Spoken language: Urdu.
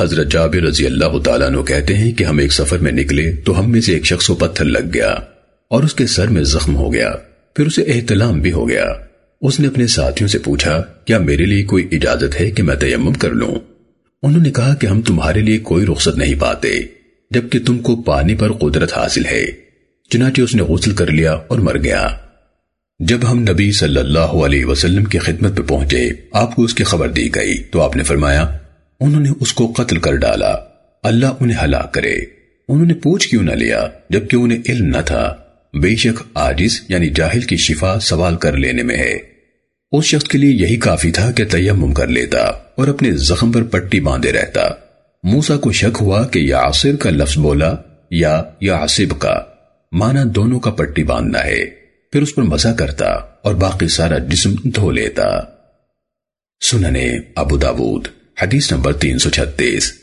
حضرت جابر رضی اللہ تعالیٰ عنہ کہتے ہیں کہ ہم ایک سفر میں نکلے تو ہم میں سے ایک شخص کو پتھر لگ گیا اور اس کے سر میں زخم ہو گیا، پھر اسے احتلام بھی ہو گیا۔ اس نے اپنے ساتھیوں سے پوچھا، کیا میرے لیے کوئی اجازت ہے کہ میں تیمم کر لوں؟ انہوں نے کہا کہ ہم تمہارے لیے کوئی رخصت نہیں پاتے، جبکہ تم کو پانی پر قدرت حاصل ہے۔ چنانچہ اس نے غسل کر لیا اور مر گیا۔ جب ہم نبی صلی اللہ علیہ وسلم کی خدمت پہ پہنچے، آپ کو اس کی خبر دی گئی۔ تو آپ نے فرمایا انہوں نے اس کو قتل کر ڈالا۔ اللہ انہیں ہلاک کرے۔ انہوں نے پوچھ کیوں نہ لیا، جبکہ انہیں علم نہ تھا۔ بے شک آجز یعنی جاہل کی شفا سوال کر لینے میں ہے۔ اس شخص کے لیے یہی کافی تھا کہ تیمم کر لیتا اور اپنے زخم پر پٹی باندھے رہتا۔ موسا کو شک ہوا کہ یا کا لفظ بولا یا یا عصب کا، مانا دونوں کا پٹی باندھنا ہے۔ پھر اس پر مزہ کرتا اور باقی سارا جسم دھو لیتا۔ سننے ابو داود۔ حدیث نمبر تین سو چھتیس۔